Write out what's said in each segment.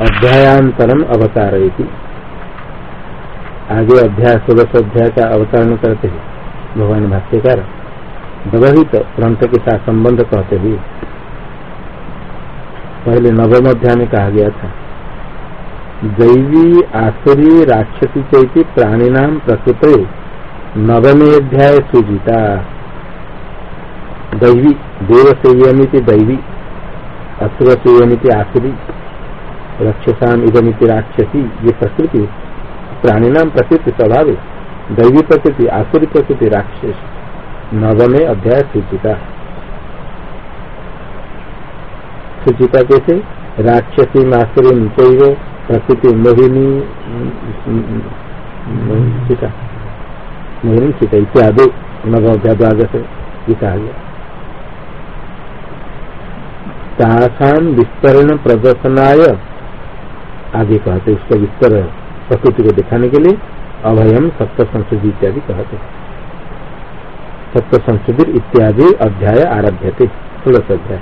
अध्यायांतरम अवतारयति। आगे अध्याय षोलश अध्याय का अवतरण करते हैं। भगवान भाष्यकार व्यवहित ग्रंथ के साथ संबंध कहते हुए। पहले नवम अध्याय में कहा गया था दैवी आसुरी राक्षसी चैती प्राणीनाम प्रकृत नवमे अध्याय सुजिता। दैवी देव संयमिति दैवी। असुर संयमिति आसुरी रक्षसाम इदमिति राक्षसी, ये प्रकृति, प्राणीनाम प्रकृति स्वभाव, दैवी प्रकृति, आसुरी प्रकृति, राक्षस। नवमे अध्याय सूचिता। सूचिता कैसे राक्षसी मासुरी चैव प्रकृति, मोहिनी मोहिनी सीता इत्यादि नवोध्याय द्वादश ये कहा गया तासाम विस्तरण प्रदर्शनाय आगे कहते उसका विस्तर प्रकृति को दिखाने के लिए अभयम सप्त संशोधि इत्यादि कहते सप्त संशोधित इत्यादि अध्याय आरभ्य थे षोलश अध्याय।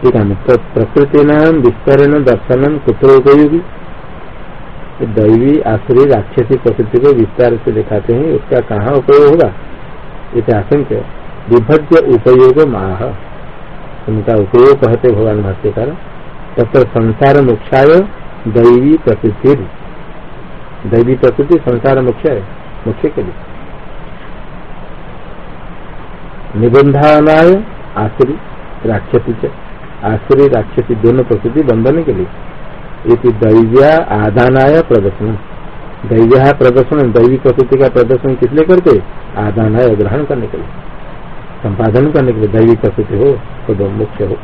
ठीक है तो प्रकृति नाम विस्तरण दर्शनम कुत्र उपयोगी दैवी आश्रय राक्षसी प्रकृति को विस्तार से दिखाते हैं, उसका कहाँ उपयोग होगा? इतिहास विभज्य उपयोग माह उनका उपयोग कहते भगवान भाष्यकार तथा संसार मुख्याय दैवी प्रकृति। दैवी प्रकृति संसार मुख्य है मुख्य के लिए। निबंधनाय आश्री, राक्षसी आश्री, राक्षसी दोनों प्रकृति बंधन के लिए। एक दैव्या आदानाय प्रदर्शन। दैव्या प्रदर्शन, दैवी प्रकृति का प्रदर्शन किस लिए करते? आदानाय ग्रहण करने के लिए। संपादन करने के लिए दैवी प्रकृति हो। तो मुख्य हो।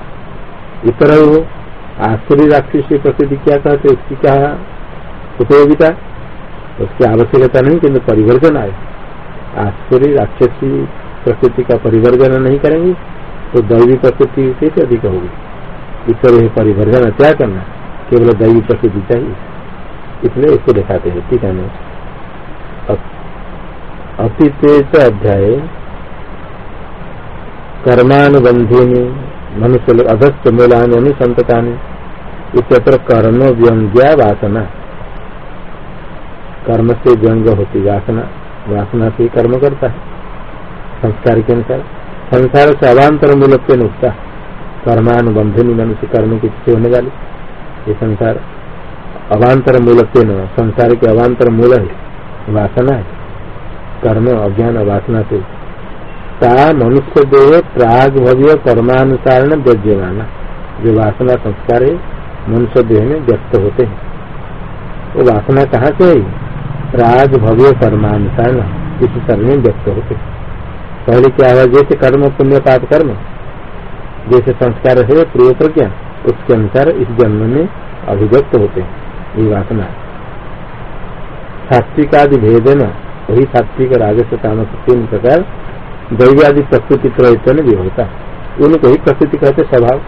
इतर हो आश्चर्य राक्षसी प्रकृति क्या कहते उसकी क्या उपयोगिता? उसकी आवश्यकता नहीं किन्तु परिवर्तन आए। आश्चर्य राक्षसी प्रकृति का परिवर्तन नहीं करेंगे तो दैवी प्रकृति कैसे अधिक होगी। ईश्वर परिवर्तन क्या करना? केवल दैवी प्रकृति चाहिए। इसलिए इसको दिखाते हैं। ठीक है अतीत अध्याय। कर्मानुबंधी मनुष्य लोग अधस्त मूलान अनुसंतता इतर कर्म व्यंग्या वासना। कर्म से व्यंग होती वासना। वासना से कर्म करता है। संस्कार के अनुसार। संसार से अवान्तर मूलक के नुकता कर्मानुबंधनी मनुष्य कर्म की स्थिति होने वाली। ये संसार अवान्तर मूलक के न, संसार के अवान्तर मूल है। वासना है। कर्म अज्ञान वासना से ता मनुष्य देह प्राग भव्य कर्मानुसार व्यज्यमाना जो वासना संस्कार है मनुष्य देह में व्यक्त होते हैं। वो वासना कहाँ से है प्राग भव्य कर्मानुसार इस शरीर में व्यक्त होते पहले क्या हुआ? जैसे कर्म पुण्य पाप कर्म, जैसे संस्कार है प्रिय प्रज्ञा उसके अनुसार इस जन्म में अभिव्यक्त होते हैं ये वासना। सात्विक आदि भेद न वही सात्विक राजस्व तीन प्रकार दैव आदि प्रकृति प्रयत्न भी होता। उनको ही प्रकृति कहते स्वभाव।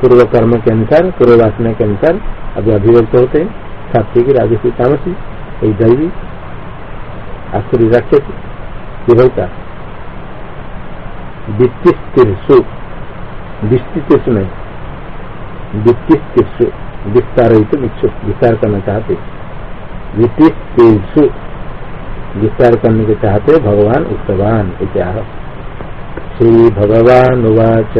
पूर्व कर्म के अनुसार, पूर्व वासना के अनुसार अभी अभिव्यक्त होते हैं। सात्विक राजस्वी तामसी वही दैवी, आसुरी राक्षस विभवता वित्तिस्तिर्सु विस्तृत में वित्तिस्तिर्सु विस्तार विस्तार करना चाहते वित्तिस्तिर्सु विस्तार करने के चाहते भगवान उत्तवान इत्याह श्री भगवान उवाच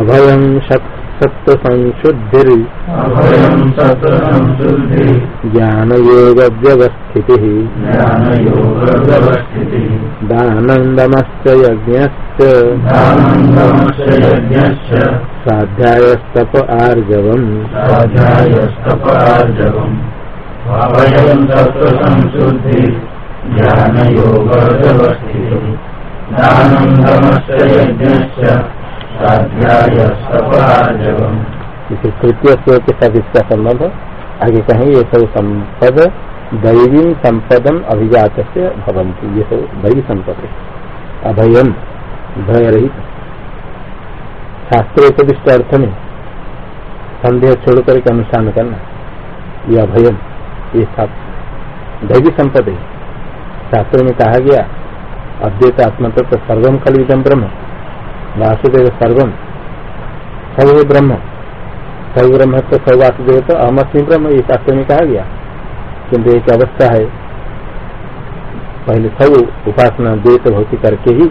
अभयं सत्य संशुद्धि ज्ञान योग व्यवस्थिति दानंदमश्च यज्ञश्च। स्वाध्यायस्तप आर्जवम्। अभयं सत्त्वसंशुद्धि ज्ञानयोग दानं धर्मश्च यज्ञश्च इसे तृतीय श्लोक के साथ इसका संबंध आगे कहें, ये सब संपद, दैवी संपदम अभिजात से भवंती ये सब दैवी संपद। अभयम भय रहित शास्त्रोपदिष्ट अर्थ में संदेह छोड़कर के अनुष्ठान करना। ये अभयम ये दैवी संपद। है शास्त्र में कहा गया, अद्वैत आत्मा तत्व सर्वम खलुदम ब्रह्म, वासुदेव सर्वम है ब्रह्म सब ब्रह्म तो सब वासुदेव तो अहमअस्मी ब्रह्म, ये शास्त्र में कहा गया। किंतु एक अवस्था है, पहले सब उपासना द्वैत भक्ति करके ही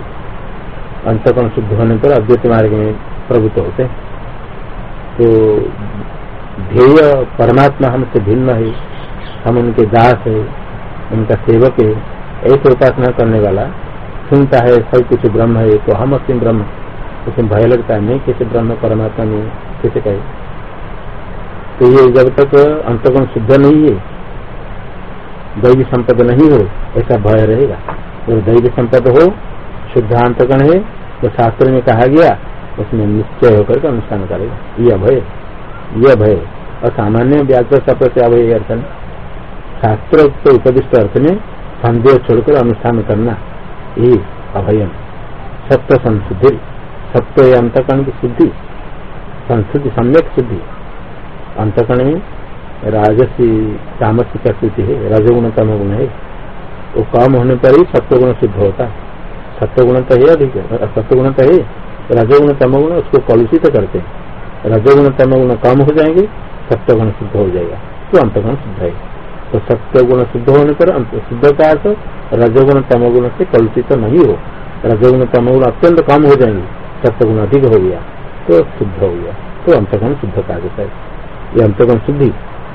अंतकरण शुद्ध होने पर अद्वैत मार्ग में प्रभुत्व होते तो ध्येय परमात्मा हमसे भिन्न है। हम उनके दास है उनका सेवक है, ऐसे उपासना करने वाला, सुनता है, सब कुछ ब्रह्म है तो हम अस्म ब्रह्म उसमें भय लगता है, नहीं कैसे ब्रह्म परमात्मा में, कैसे कहे तो ये जब तक अंतगुण शुद्ध नहीं है, दैवी संपद नहीं हो, ऐसा भय रहेगा। तो दैवी संपद हो, शुद्ध अंतगण है तो शास्त्र में कहा गया, उसमें निश्चय होकर के अनुष्ठान करेगा। यह भय यह भय और सामान्य व्याज शब्द से अभय अर्थ शास्त्र तो उपदिष्ट अर्थ में संदेह छोड़कर अनुष्ठान करना, ये अभयम। सत्य संशुद्धि सत्य अंतकरण की शुद्धि, संस्कृति सम्यक शुद्धि। अंतकरण में राजसी, तामसी स्थिति है, रजगुण तम गुण है। वो कम होने पर ही सत्वगुण सिद्ध होता है। तो है अधिक, सत्वगुण तो है। रजगुण तमगुण उसको कलुषित करते हैं। रजगुण तमगुण कम हो जाएँगे, सत्वगुण शुद्ध हो जाएगा। तो अंतगुण शुद्ध है। तो सत्य गुण शुद्ध होने पर शुद्ध का अर्थ रजगुण तमगुण से कलुषित तो नहीं हो। रजगुण तमगुण अत्यंत कम हो जाएँगे सत्वगुण अधिक हो गया तो शुद्ध हो गया तो अंतगुण शुद्ध जाता है ये अंतगुण शुद्धि,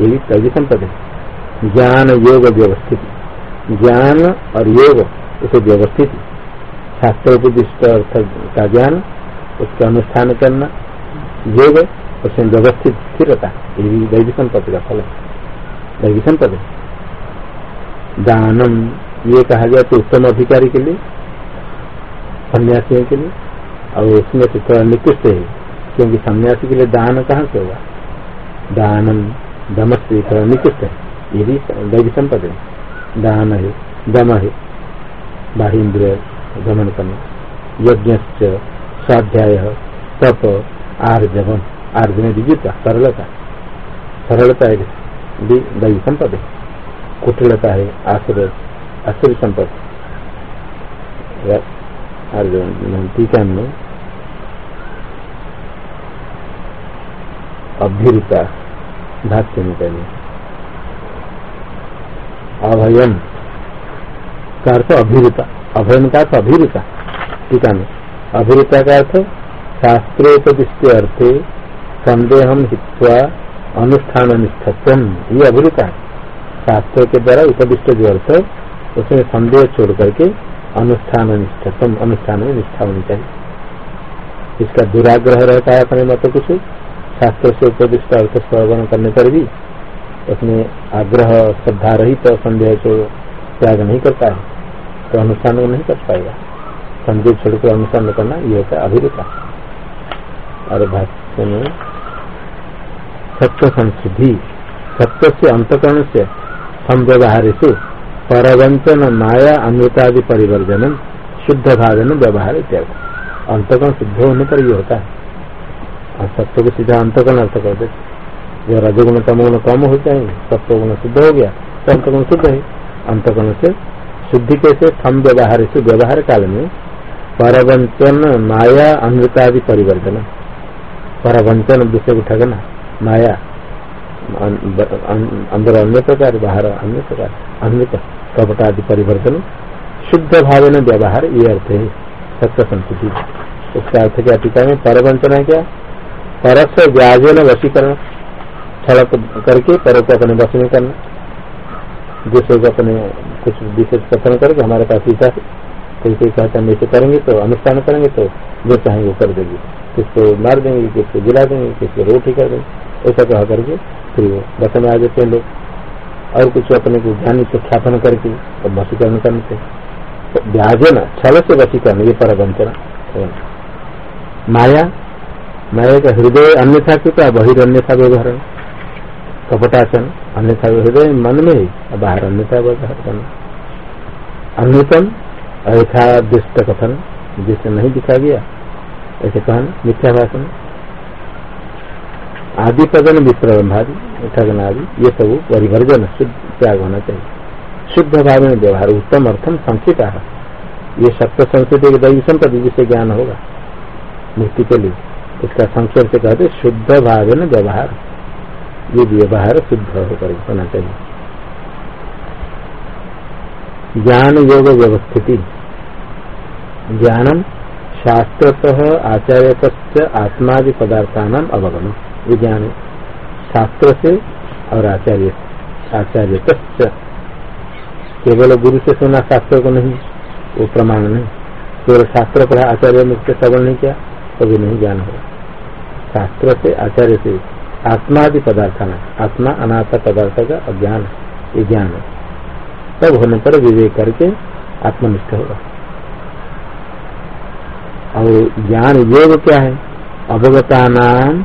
ये भी तैवी संपद है। ज्ञान योग व्यवस्थित। ज्ञान और योग, उसे व्यवस्थित। शास्त्रोपदिष्ट अर्थ का ज्ञान, उसका अनुष्ठान करना। योग, उसमें व्यवस्थित स्थिरता, ये भी दैवी संपत्ति का फल है। दैवी संपद दानम ये कहा गया तो उत्तम अधिकारी के लिए, सन्यासियों के लिए, और उसमें से थोड़ा निकृष्ट है, क्योंकि सन्यासी के लिए दान कहाँ से होगा? दानम दम से थोड़ा निकृष्ट है, ये भी दैवी संपद है दान है, दम है, बाहिंद्र, गमन करना। यज्ञ स्वाध्याय, तप, आर्जवम। आर्जव विजिता, सरलता। सरलता है। दैवी संपद है। कुटिलता है? आश्रय आश्रय संपद टीका में अभ्युता भाष्य में पहले। अभयम का अर्थ अभिरुता अभयम का अर्थ अभिरुता टीका में। अभिरुता का अर्थ शास्त्रोपदिष्ट अर्थे संदेह हित्वा अनुष्ठान निष्ठत्व ये अभिरुता है शास्त्रों के द्वारा उपदिष्ट जो अर्थ है, उसमें संदेह छोड़ करके अनुष्ठान निष्ठत्म अनुष्ठान में निष्ठा होनी चाहिए। इसका दुराग्रह रहता है अपने मत कुछ। शास्त्र से उपदिष्ट अर्थ श्रवण करने पर भी उसमें आग्रह, श्रद्धा रही तो संदेह को त्याग नहीं करता है तो अनुष्ठान नहीं कर पाएगा। संदेह छोड़कर अनुष्ठान करना यह होता है अभिरुता और भाष्य में सत्य संसिद्धि सत्य से अंतकरण से संव्यवहार से परवंचन माया अमृतादि परिवर्जन शुद्ध भाजन व्यवहार इत्यादि अंतकरण शुद्ध होने पर ये होता है। और सत्य को सीधा अंतकरण अर्थ कर देते जो रजगुण, तमगुण कम हो जाएँगे सत्य गुण शुद्ध हो गया तो अंतगुण शुद्ध है। अंतगुण से शुद्धि कैसे थम व्यवहार से व्यवहार काल में परवंचन माया अमृतादि परिवर्तन परवंचन दूसरे को ठगना माया अंदर अन्य प्रकार, बाहर अन्य प्रकार अमृत कपट आदि परिवर्तन, शुद्ध भाव में व्यवहार, ये अर्थ है सत्य संस्कृति उसका अर्थ क्या टीका में परवंचन है क्या? परस व्याजन वशीकरण छड़क करके पर को अपने वश में करना। दूसरे को अपने कुछ विशेष कथन करके हमारे पास ईसा कोई कोई कहता है ऐसे करेंगे तो अनुष्ठान करेंगे तो जो चाहेंगे वो कर देंगे। किसको मार देंगे, किसको गिरा देंगे, किसको रोटी कर देंगे। ऐसा कहा करके फिर वो बस में आ जाते हैं लोग। और कुछ अपने को ज्ञानी प्रख्यापन करके और वशीकरण करने से तो छल से वशीकरण, ये पर वंचना माया माया का हृदय अन्यथा क्यों बहिर्न्यथा व्यवहार। कपटाचन अन्यथा हृदय मन में ही, बाहर अन्यथा व्यवहार। करना अन्यतम अयथादृष्ट कथन जिसे नहीं दिखा गया, ऐसे कहना, मिथ्या भाषण। आदि पदन विप्रबंधादि ठगन आदि ये सब परिवर्जन, शुद्ध त्याग होना चाहिए। शुद्ध भाव में व्यवहार, उत्तम अर्थम संक्षिप्त ये सत्य संस्कृति के दैवी संपत्ति जिससे ज्ञान होगा। मुक्ति के लिए। इसका संक्षेप से कहते शुद्ध भाव न व्यवहार। ये व्यवहार शुद्ध होकर होना चाहिए। ज्ञान योग व्यवस्थिति ज्ञानम शास्त्रत आचार्य आत्मादि पदार्थान अवगम ये ज्ञान शास्त्र से और आचार्य आचार्य केवल गुरु से सुना शास्त्र को नहीं, वो प्रमाण नहीं। केवल शास्त्र पर आचार्य मुक्त श्रवण नहीं किया, कभी नहीं ज्ञान होगा। शास्त्र से, आचार्य से आत्मादि पदार्थान आत्मा अनाथ पदार्थ का अज्ञान ये ज्ञान है। तब होने पर विवेक करके आत्मनिष्ठ होगा। और ज्ञान योग क्या है? अवगता नाम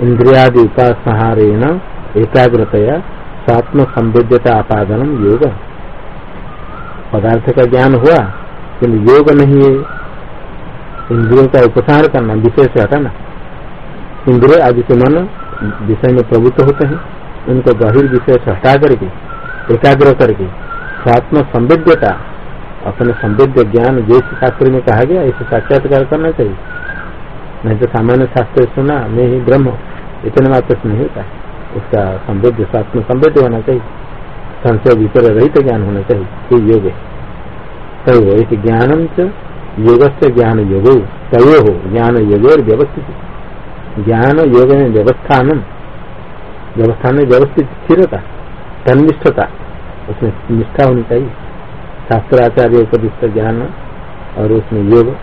इंद्रियादि उपासहारेण एकाग्रतया स्वात्म संवेद्यता आपादन योग। पदार्थ का ज्ञान हुआ किन्तु योग नहीं है। इंद्रियों का उपसार करना विषय से हटाना इंद्रिय आदि के मन विषय में प्रभुत्व होते हैं, उनको गहिर विषय से हटा करके, एकाग्र करके स्वात्म संवेद्यता अपने संवेद्य ज्ञान जैसे शास्त्र में कहा गया, इसे साक्षात्कार करना चाहिए। नहीं तो सामान्य शास्त्र सुना, मैं ही ब्रह्म इतने मात्र से नहीं होता। उसका संवेद्य स्वात्म संवेद्य होना चाहिए। संशय वितर रहित ज्ञान होना चाहिए, ये योग है। तय ज्ञानम च योग से ज्ञान योग, तय हो, ज्ञान योग और व्यवस्थित। ज्ञान योग में व्यवस्थान व्यवस्थान में व्यवस्थित स्थिरता तनिष्ठता उसमें निष्ठा होनी चाहिए। शास्त्राचार्य उपदिष्ट ज्ञान और उसमें योग,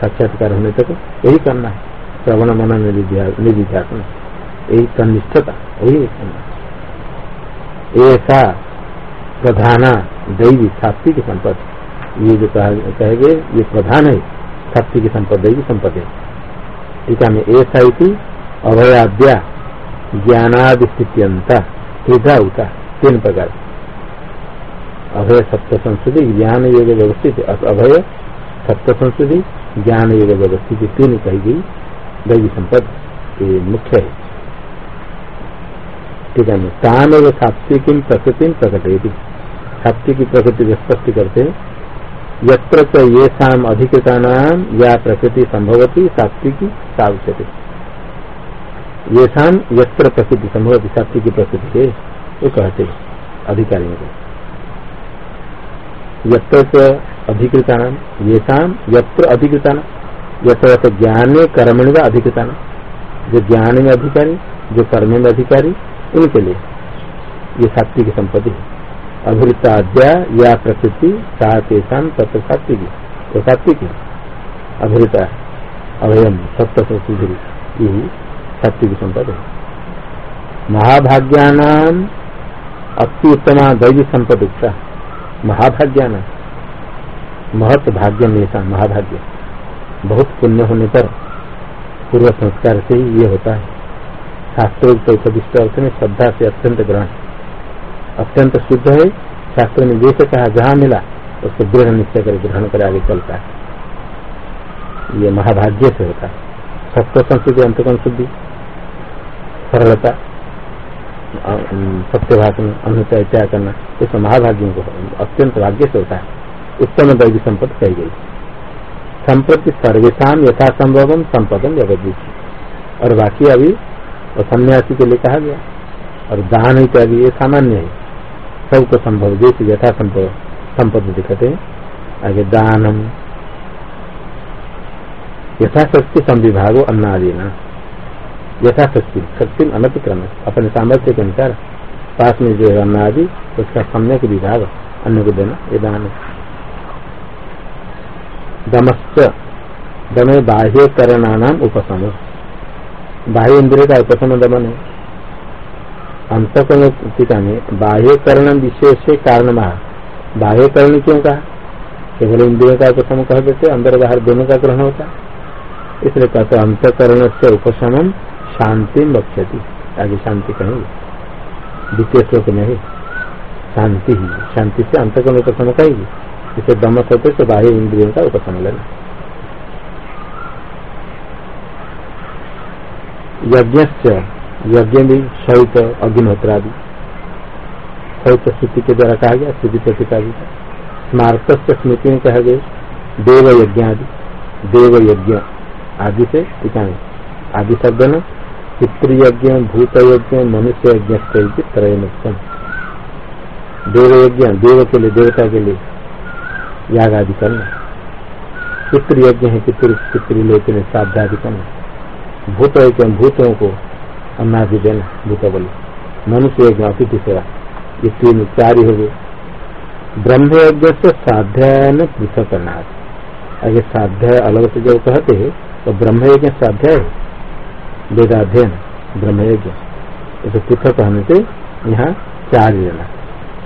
साक्षात्कार होने तक यही करना है। श्रवण मन निधिध्यात्म। यही तनिष्ठता वही करना ऐसा प्रधाना दैवी सात्विक संपत्ति। ये जो कहेंगे ये प्रधान है सात्विक संपद दैवी संपत्ति है। टीका में ऐसा अभयाद्या ज्ञानादि स्थित्यंता उता तीन प्रकार। अभय सत्य संस्कृति, ज्ञान योग व्यवस्थित अभय सत्य संस्कृति, ज्ञान योग व्यवस्थित तीन कही गई। दैवी संपद ये मुख्य है। ठीक है, तान एवं सात्विक प्रकृति प्रकटेगी सात्विक की प्रकृति स्पष्ट करते यत्र ये शाम अधिकृता नाम या प्रकृति संभवती, सात्विकी सावचते ये शाम यत्र प्रकृति संभवती, सात्विकी प्रकृति है वो कहते अधिकारियों को। यत्र अधिकृता ये शाम यत्र अधिकृता यत्र ज्ञान कर्मण का अधिकृता जो ज्ञान में अधिकारी, जो कर्म में अधिकारी, उनके लिए ये सात्विक संपत्ति है। अभिवृत्ताद्या या प्रकृति सातेषाम तत्व सात्विकी। तो सात्विक। है। अभिवृता अभयम सत्य सुधीर। यही सात्विक संपद है। महाभाग्यानाम अति उत्तमा दैवी संपद महाभाग्यान महत भाग्य में महाभाग्य। बहुत पुण्य होने पर पूर्व संस्कार से ही ये होता है। शास्त्रोक्त उपदिष्ट अर्थ में श्रद्धा से अत्यंत ग्रहण। अत्यंत शुद्ध है, शास्त्र में जैसे कहा, जहाँ मिला, उसको दृढ़ निश्चय कर ग्रहण कर आगे चलता है। ये महाभाग्य से होता है। सत्य संस्कृति अंतकम शुद्धि, सरलता सत्य भाषण अनुचय त्याग करना इस महाभाग्यों को अत्यंत भाग्य से होता है। उत्तम दैवी संपत्ति कही गई। संप्रति सर्वेशा यथासंभव संपदम जगदीश और बाकी अभी और सन्यासी के लिए कहा गया। और दान इत्यादि ये सामान्य है। सबको संभव जैसे यथा संभव संपत्ति दिखते हैं। आगे दानम। यथाशक्ति संविभाग अन्नादि न यथाशक्ति, शक्ति अनतिक्रम अपने सामर्थ्य के अनुसार पास में जो है अन्नादि, उसका सम्यक विभाग अन्य को देना, ये दान दमश्च, दमे बाह्य करणानाम उपसम बाह्य इंद्रिय का उपशम दमन है। अंतकरण टीका में बाह्यकरण विशेष कारण बाह्यकरण क्यों कहा? केवल इंद्रियों का उपशम कह देते, अंदर बाहर दोनों का ग्रहण होता। इसलिए कहते अंतकरण से उपशम शांति बक्षति आगे शांति कहेंगे। द्वितीय श्लोक में है, शांति ही। शांति से अंत अंतकरण उपशम कहेगी इसे दमस होते तो बाह्य इंद्रियों का उपशम लेना। यज्ञ यज्ञ भी शौच, अग्निहोत्रादि। शौच स्थिति के द्वारा कहा गया स्थिति प्रतिपादित स्मारक स्मृति में कहा गया देव यज्ञ आदि। देव यज्ञ आदि से टीका आदि शब्द न पितृयज्ञ भूत यज्ञ मनुष्य यज्ञ त्रय मुक्तम देव यज्ञ देव के लिए, देवता के लिए याग आदि करना। पितृयज्ञ है पितृ पितृलोक में श्राद्ध आदि करना। भूत यज्ञ भूतों को अन्नादि देना भूत बोले मनुष्य यज्ञ अतिथि सेवा ये तीन चार ही हो गए। ब्रह्म यज्ञ से साध्यायन पृथक करना अगर साध्याय अलग से जो कहते हैं तो ब्रह्म यज्ञ साध्याय वेदाध्ययन ब्रह्म यज्ञ तो पृथक कहने से यहाँ चार लेना।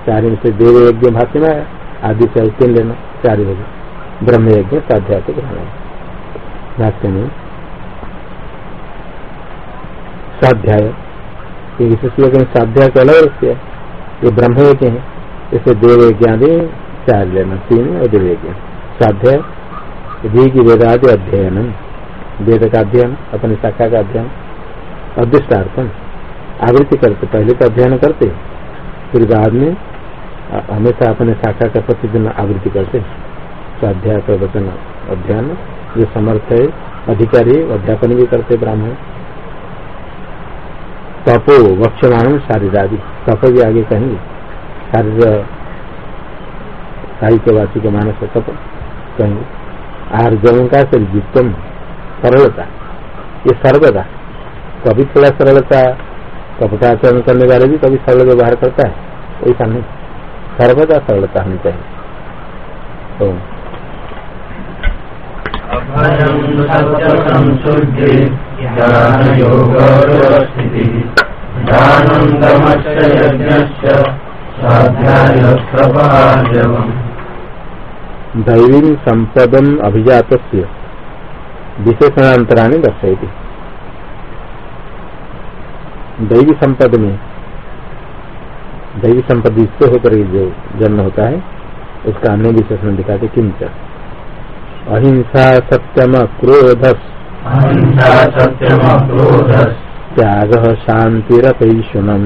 चार में से देव यज्ञ भाष्य में आदि से तीन लेना। चार यज्ञ साध्याय को ग्रहण भाष्य में स्वाध्याय। विशेष यज्ञ साध्याय का अलग रखते ये ब्रह्म यज्ञ है। इसे देव यज्ञ आदि चार लेना। तीन और देव यज्ञ स्वाध्याय धी वेदादि अध्ययन वेद का अध्ययन अपनी शाखा का अध्ययन अदृष्टार्थम आवृत्ति करते। पहले तो अध्ययन करते, फिर बाद में हमेशा अपने शाखा का प्रतिदिन आवृत्ति करते। स्वाध्याय प्रवचन अध्ययन, जो समर्थ है, अधिकारी, अध्यापन भी करते ब्राह्मण। तपो वक्षमान शारीरादि। तप भी आगे कहेंगे। शारीर साहित्यवासी के मानस तप कहेंगे। आर्जवन का जितम सरलता। ये सर्वदा। कभी थोड़ा सरलता कपटाचरण करने वाले भी कभी सरल व्यवहार करता है ऐसा नहीं। सर्वदा सरलता होनी चाहिए। तो दैवी संपदम अभिजात विशेषणांतराणी दर्शयती। दैवी संपद में दैवी संपद इससे होकर जो जन्म होता है उसका अन्य विशेषण दिखाते किंच। अहिंसा सत्यम क्रोध त्याग शांतिरपैशुनम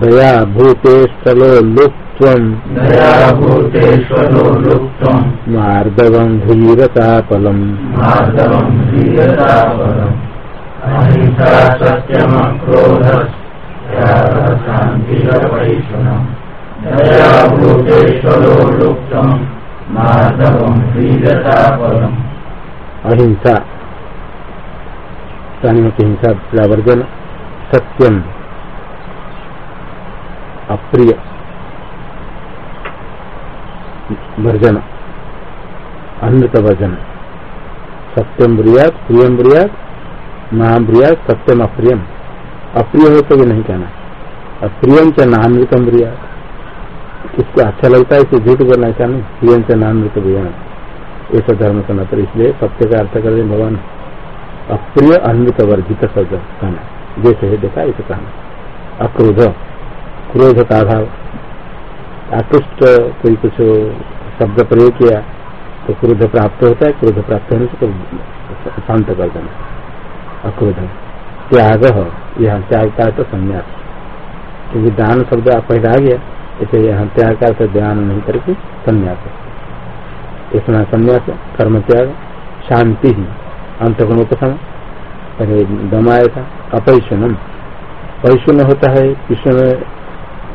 दया भूतेष्टलो लुप्त्वम। दया भूतेष्वलो लुप्तम मार्दवं धीरतापलम। माधवम धीरतापरम अहिंसा सत्यम क्रोध त्याग शांतिरपैशुनम दया भूतेष्वलो लुप्तम माधवम धीरतापरम अहिंसा प्राणियों की हिंसा प्रवर्जन सत्यम अप्रिय वर्जन अमृत वर्जन सत्यम ब्रियात प्रियम ब्रियात महाब्रियात सत्यम अप्रियम। अप्रिय हो तो भी नहीं कहना अप्रियम च नामृतम ब्रियात। इसको अच्छा लगता है, इसे झूठ बोलना ऐसा नहीं। प्रियम च नामृत ब्रियान ऐसा धर्म पर इसलिए सत्य का अर्थ कर भगवान। अप्रिय अमृत वर्जित शब्द कहना जैसे है देखा इसे कहना अक्रोध। क्रोध का अभाव आकृष्ट कोई कुछ शब्द प्रयोग किया तो क्रोध प्राप्त होता है, क्रोध प्राप्त होने से तो शांत कर देना, अक्रोध। त्याग, यहाँ त्याग का तो संन्यास। क्योंकि दान शब्द पहले आ गया, इसे यहाँ त्याग का तो ध्यान नहीं करके संन्यास। इसमें संन्यास, कर्म त्याग, शांति ही अंतगुण उपशम पहले दमाया था, अपैशनम। पैशून्य होता है में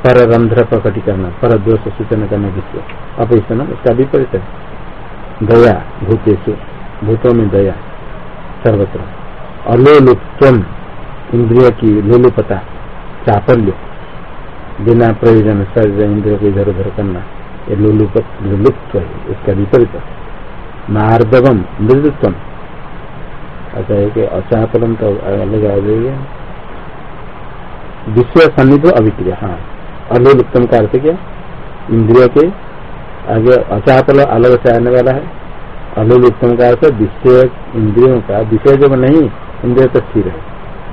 पर रंध्र प्रकटी करना पर दोष सूचना करना विश्व अपैशनम इसका विपरीत है। दया भूतेशु भूतों में दया सर्वत्र। अलोलुप्तम, इंद्रिय की लोलुपता, चापल्य। बिना प्रयोजन शरीर इंद्रिय को इधर उधर करना, ये लोलुप, लोलुप्त है, इसका विपरीत मार्दवम मृदुत्वम। ऐसा है कि अचापलम तो अलग आ जाएगा विश्व सन्निधि अभिक्रिया हाँ। अलोलुप्तम का अर्थ क्या? इंद्रिय के आगे अचापल अलग से आने वाला है। अलोलुप्तम का अर्थ विषय, इंद्रियों का। विषय जब नहीं, इंद्रिय तो स्थिर है।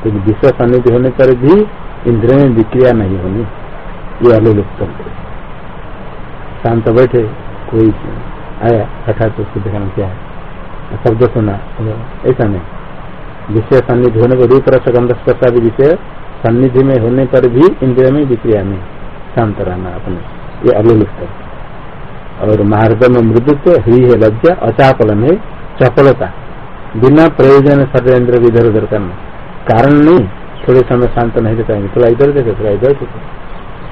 तो विषय सन्निधि होने पर भी इंद्रिय में विक्रिया नहीं होनी। ये अलोलुप्तम शांत बैठे, कोई आया, हठात उसको दिखाना क्या है? शब्द सुना ऐसा नहीं। विषय सन्निधि होने पर रूप रस गंध स्पर्शा भी विषय सन्निधि में होने पर भी इंद्रिय में विक्रिया नहीं। शांत रहना अपने, ये अलोलुप्त और मार्दम मृदुत्व ह्री है लज्जा अचापलन है चपलता। बिना प्रयोजन षड्यंत्र इधर उधर करना। कारण नहीं, थोड़े समय शांत नहीं रहता थोड़ा इधर देखे, थोड़ा इधर देखे।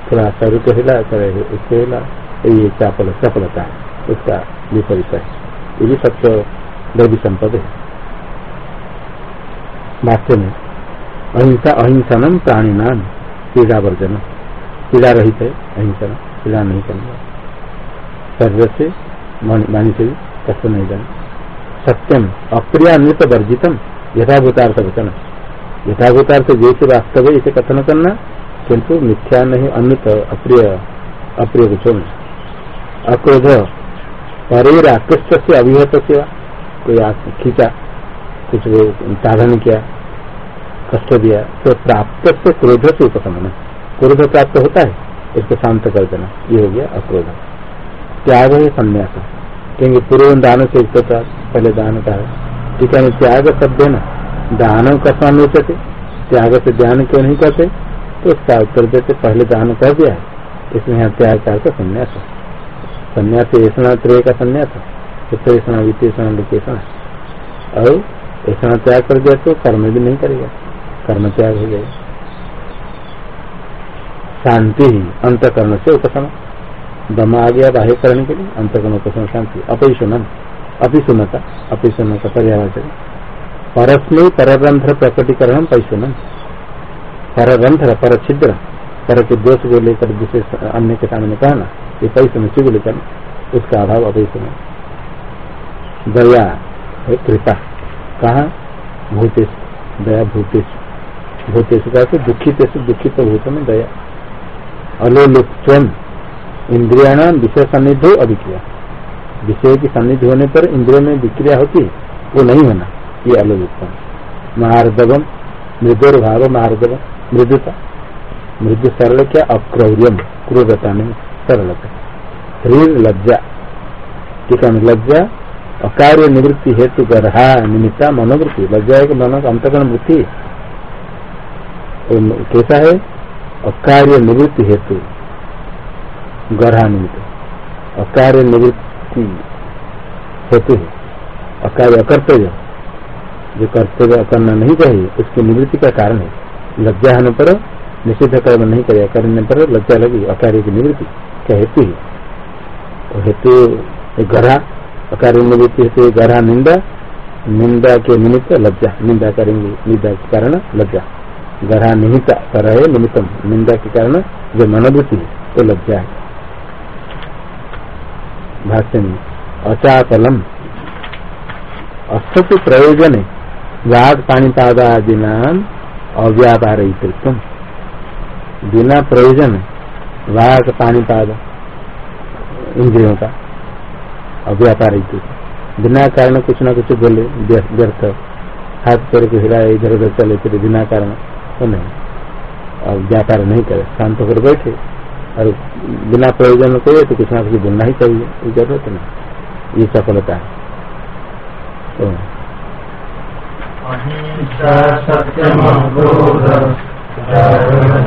थोड़ा सर को हिला थोड़ा उसको हिला ये चापल सफलता है। उसका विपरीत है। ये भी सत्य दैवी संपद है। वास्तव में अहिंसा अहिंसा अहिंसनम प्राणी नाम पीड़ा वर्जन पीड़ा रहित है अहिंसन पीड़ा नहीं करना। शरीर से वाणी से भी कष्ट नहीं देना सत्यम अप्रियान्वित वर्जितम, यथाभूतार्थ वचन यथाभूतार्थ जैसे वास्तव है, इसे कथन करना, किंतु मिथ्या नहीं अन्य अप्रिय अप्रिय को छोड़ना अक्रोध, परेर आकृष्ट से अभिहत से कोई खींचा, कुछ साधन किया, कष्ट दिया तो प्राप्त से क्रोध से उपशमन क्रोध प्राप्त होता है, इसको शांत कर देना। ये हो गया अक्रोध। त्याग है संन्यास क्योंकि पूर्व दान से युक्त पहले दान का है। ठीक है त्याग शब्द है ना दान। कसान उचते त्याग से ध्यान क्यों नहीं करते? तो उसका उत्तर देते, पहले दान कर दिया इसमें यहाँ त्याग का संन्यास संन्यास ऐसा त्रेय का संन्यास उत्तरेषण वित्तेषण लिखेषण और ऐसा त्याग कर दिया तो कर्म भी नहीं करेगा। कर्म त्याग हो जाएगा शांति ही, अंतकरण से उपशम। दम आ गया बाह्य करने के लिए, अंतकरण उपशम शांति। अपिशुनम अपिशुनता अपिशुन का परस्मय पररंध्र प्रकटीकरण पैशुनम पररंध्र पर छिद्र पर के दोष को लेकर दूसरे अन्य के सामने कहना, ये पैसे में चुगली करना, उसका अभाव में दया, कृपा, कहा? भूतेश दया भूतेश भूतेश का दुखित दुखित भूत में दया। अलोलुप्तम इंद्रियाण विषय सन्निधि अभिक्रिया। विषय की सन्निधि होने पर इंद्रियों में विक्रिया होती वो नहीं होना, ये अलोलुप्तम महारदवम मृदुर भाव महारदव मृदुता। मृदु सरल क्या? अक्रौर्यम क्रूरता नहीं, सरलता। शरीर लज्जा। ठीक है, लज्जा, अकार्य निवृत्ति हेतु गर्हा, निमित्ता, मनोवृत्ति। लज्जा है मनो अंतकरण वृत्ति कैसा है? अकार्य निवृत्ति हेतु गर्हा निमित्त अकार्य निवृत्ति हेतु है। अकार्य अकर्तव्य। जो कर्तव्य करना नहीं चाहिए, उसकी निवृत्ति का कारण है। लज्जा होने पर, निषिद्ध कर्म नहीं करेगा करने पर लज्जा लगी, अकार्य की निवृत्ति क्या हेतु है। तो हेतु गरा अकार्य निवृत्ति हेतु गरा निंदा। निंदा के निमित्त लज्जा। निंदा करेंगे, निंदा के कारण लज्जा। गरा निहिता कर है निमित्तम। निंदा के कारण जो मनोवृत्ति है तो लज्जा है भाष्य में, अचातलम असत प्रयोजन वाघ पाणीपादादि नाम अव्यापार बिना प्रयोजन वाघ पानीपाद इंद्रियों का अव्यापार बिना कारण कुछ ना कुछ बोले, व्यर्थ। हाथ पैर को हिलाए इधर उधर चले चले बिना कारण। नहीं और व्यापार नहीं करे, शांत होकर बैठे। और बिना प्रयोजन को तो कुछ ना कुछ बोलना ही चाहिए ये ज़रूरत नहीं। ये सफलता है। तो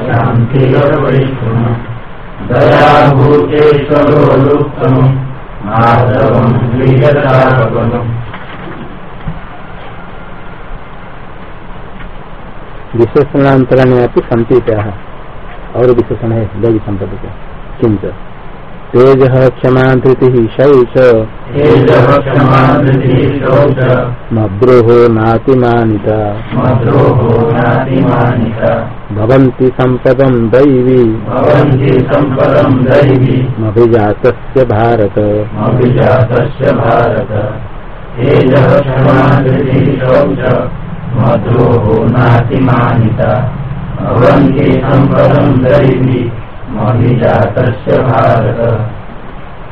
शांति विशेषणांतरण संति और विशेषण है दैवी संपत्ति का किंच तेज क्षमा धृति शौच। मद्रोहो नातिमानिता। भवन्ति दैवी। मभिजातस्य भारत। भारत। दैवी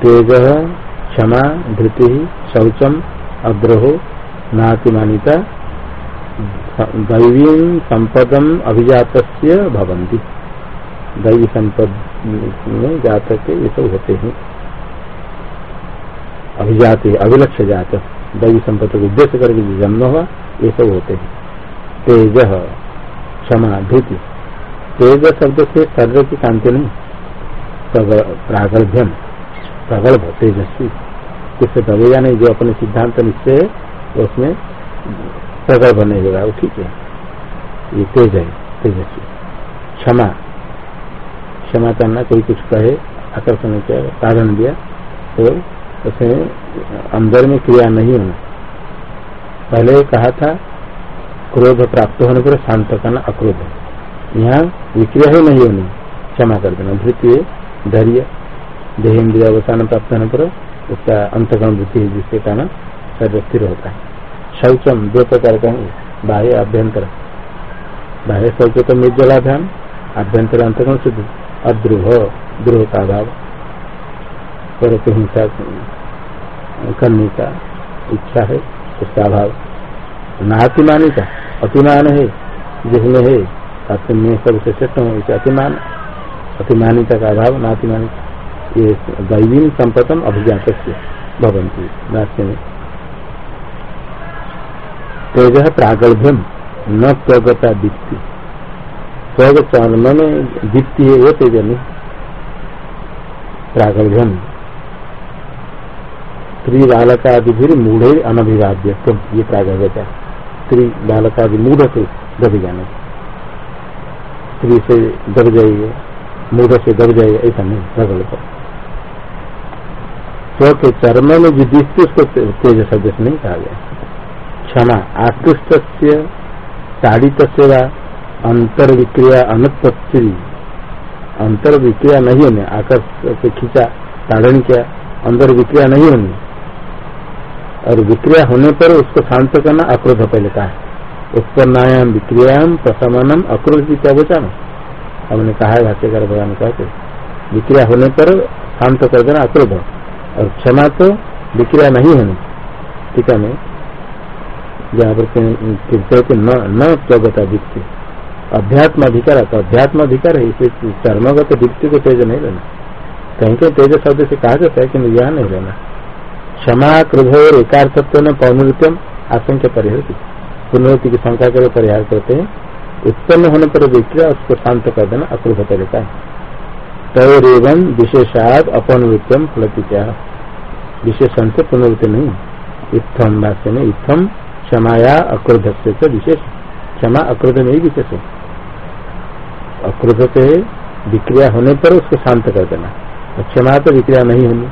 तेज, क्षमा, धृति शौचम अग्रहो, नातिमानिता, दैवी संपदम अभिजात भवंती दैवी संपद में जातक ये सब होते हैं। अभिजात अभिलक्ष्य जात दैवी संपत्ति को उद्देश्य करके जो जन्म हुआ, ये सब होते हैं। तेज क्षमा धृति तेज शब्द से शरीर की शांति नहीं। प्रागल्भ्यम। प्रगल्भ, तेजस्वी। कुछ दबेगा नहीं जो अपने सिद्धांत निश्चय है, उसमें प्रगल्भ नहीं होगा वो ठीक है। ये तेज है, तेजस्वी। क्षमा। क्षमा करना कोई कुछ कहे, आकर्षण कारण दिया तो उसमें अंदर में क्रिया नहीं होना। पहले कहा था, क्रोध प्राप्त होने पर शांत करना अक्रोध यहाँ विक्रिया ही नहीं होनी, क्षमा कर देना। धृतीय धैर्य। देहेन्द्रिय अवसान प्राप्त होने पर उसका अंतकरण है, जिसके कारण शरीर स्थिर होता है। शौचम, दो प्रकार का बाह्य अभ्यंतर बाह्य शौच तो निर्जला ध्यान अभ्यंतर अंतकरण शुद्ध, अद्रुह द्रोह का अभाव पर हिंसा करने का इच्छा है, उसका अभाव। नातिमानी का अतिमान है, जिसमें है में सबसे श्रेष्ठ हूँ इसे अतिमान। अतिमानिता का अभाव नातिमानिता ये दैवीन संपतम अभिजात भवंती राष्ट्र में। तेज प्रागल्भ्यम न प्रगता दीप्ति। स्वर्ग चरण में दीप्ति है वो तेज नहीं प्रागल्भ्यम स्त्री बालकादि भी मूढ़ अनभिवाद्य तुम ये प्रागल्भता स्त्री बालकादि मूढ़ से दब जाने स्त्री से दब जाइए मूढ़ से दब जाइए ऐसा नहीं, प्रगल्भ। स्व के चरण में जो दिखती उसको तेज सदस्य नहीं कहा गया। क्षमा आकृष्ट से ताड़ित सेवा अंतर विक्रिया अनुत्पत्ति। अंतर विक्रिया नहीं होने, आकर्ष से खींचा, ताड़न किया अंदर विक्रिया नहीं होनी। और विक्रिया होने पर उसको शांत करना अक्रोध पहले कहा उत्पन्नायाम विक्रियाम प्रशमनम अक्रोध की क्या बचाना हमने कहा है, भाष्यकार भगवान कहते विक्रिया होने पर शांत कर देना अक्रोध और क्षमा तो विक्रिया नहीं होनी। ठीक है जहाँ पर न प्रगता दीप्ति अध्यात्म अधिकार है तो अध्यात्म अधिकार है, इसे चर्मगत दीप्ति को तेज नहीं लेना। कहीं कहीं तेज शब्द से कहा जाता है किन्तु यहाँ नहीं लेना। क्षमा क्रोध और एकार्थत्व ने पौनृत्यम आशंका परिहर पुनरुति की शंका कर परिहार करते हैं। उत्पन्न होने पर विक्रिया उसको शांत कर देना अक्रोध तरीका है। तैरेवन विशेषाद अपनवृत्तम फलती विशेषण से पुनर्वृत्ति नहीं। इत्थम भाष्य में इत्थम क्षमाया अक्रोध से विशेष। क्षमा अक्रोध में ही विशेष है। अक्रोध से विक्रिया होने पर उसको शांत कर देना। क्षमा तो विक्रिया नहीं होनी।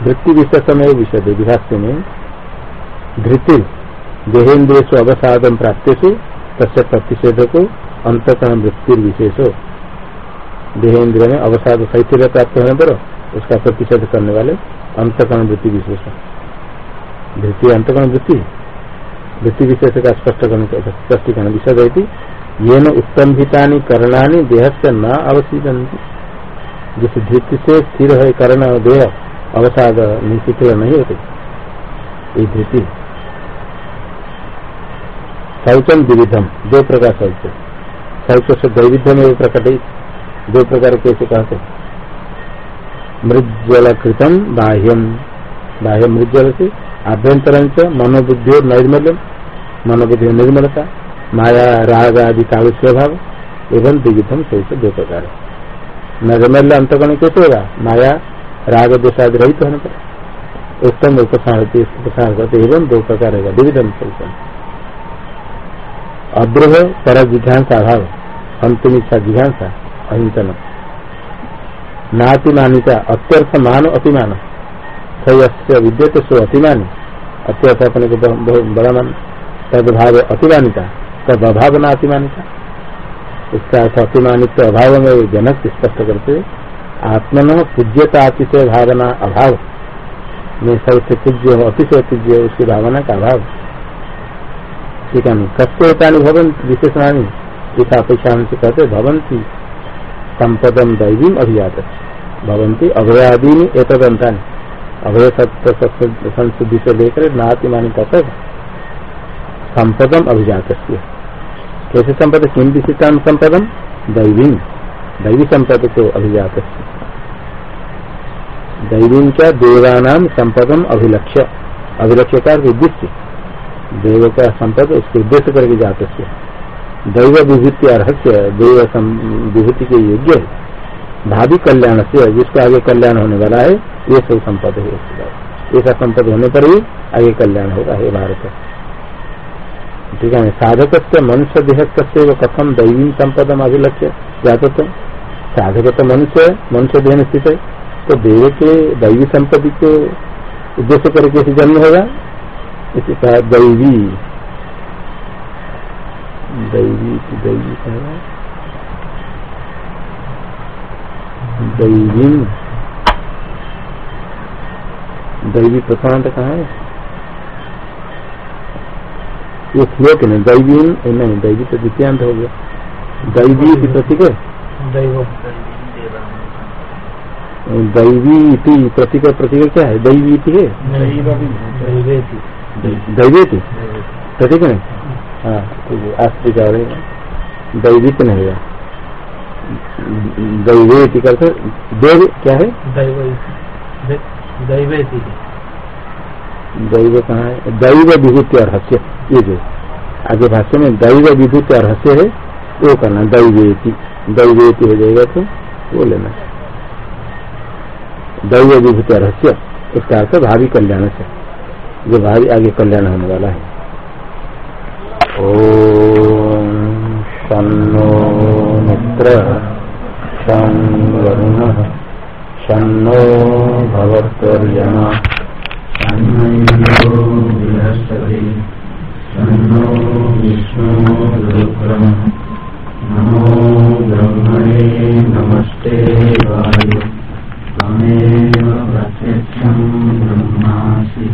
धृति विशेष में विषय विभाष्य में धृति देहेन्द्रिय अवसादन प्राप्त से तस्य प्रतिषेध को अंतकरण वृत्ति विशेष हो देहेन्द्र में अवसाद शैथिल्य प्राप्त होने पर उसका प्रतिषेध करने वाले अंतकरण वृत्ति विशेष द्वितीय अंतकरण वृत्ति वृत्ति विशेष का स्पष्ट स्पष्टीकरण विषय रहती ये न उत्तम हितानी करणानी देह से न अवशीदंती जिस धृति से स्थिर है कर्ण देह अवसाद शिथिल नहीं होते। ये धृति। शौचम विविधम दो प्रकार शौच शौच से दैविध्यम प्रकट दो प्रकार कैसे कहते मृज्वल कृतम बाह्यम बाह्य। मृज्वल से आभ्यंतर मनोबुद्धि और नैर्मल्यम मनोबुद्धि निर्मलता, माया, राग आदि काल स्वभाव एवं द्विविधम से दो प्रकार नैर्मल्य अंतकरण कैसे होगा? माया राग दोषादि रहित होने पर। उत्तम उपसार होती है उपसार करते एवं दो प्रकार है द्विविधम से अद्रोह पर जिघांसा अभाव अंतिम इच्छा जिघांसा अहिंसन नातिमानिता अत्यर्थ मान अतिमान। सयस्य विद्यते सो अतिमानी। अत्यर्थ अपने को बड़ा मान, तदभाव अतिमानिता तद अभाव न अतिमानिता इसका अर्थ अतिमानित अभाव में जनक स्पष्ट करते आत्मन पूज्यता अतिशय भावना अभाव। में सबसे पूज्य हो, अतिशय पूज्य उसकी भावना का अभाव। ठीक है कस्य भवन विशेषणानी इस अपेक्षा से कहते भवंती संपदम दैवी अभिजात। भवंती अभयादि एतदंता अभय सत्य संशुद्धि से लेकर नाति मानी तक संपदम अभिजात कैसे संपद? किम विशिष्टा संपदम दैवी। दैवी संपद को अभिजात दैवी क्या देवानाम संपदम अभिलक्ष्य। अभिलक्ष्य का उद्देश्य देव का संपद उसके उद्देश्य करके जाते दैव विभूति अर्हस्य देव विभूति के योग्य है। भावी कल्याण से जिसको आगे कल्याण होने वाला है, ये सब संपद है। ऐसा संपद होने पर ही आगे कल्याण होगा हे भारत। ठीक है साधक से मनुष्य देह से कथम दैवी संपदम अभिलक्ष्य। जाते साधक तो मनुष्य मनुष्य देह स्थित है। तो देव के, दैवी संपत्ति को उद्देश्य करके इसे जन्म होगा? इसी कहा दैवी। दैवी की दैवी कहेगा दैवी। दैवी प्रथांत कहा है। ये श्लोक नहीं दैवी नहीं, दैवी तो द्वितीयांत हो गया। दैवी की प्रतीक है। दैवी प्रतीक प्रतीक क्या है? दैवी इति है? दैवेती। प्रतीक नहीं? हाँ ठीक है आस्तिक आ रहे दैवित नहीं है। दैवेती करते देव क्या है? दैव कहाँ है? दैव विभूति और हस्य ये जो आगे भाष्य में दैव विभूति और हस्य है वो करना। दैवेती। दैवेती हो जाएगा तो वो लेना। दैव विभूत रहस्य, उसका अर्थ भावी कल्याण से, जो भावी आगे कल्याण होने वाला है। ओम शनो मित्र शन शनो विष्णु नमो ब्रह्मणे नमस्ते वायु। तमेव प्रत्यक्षम् ब्रह्मासि।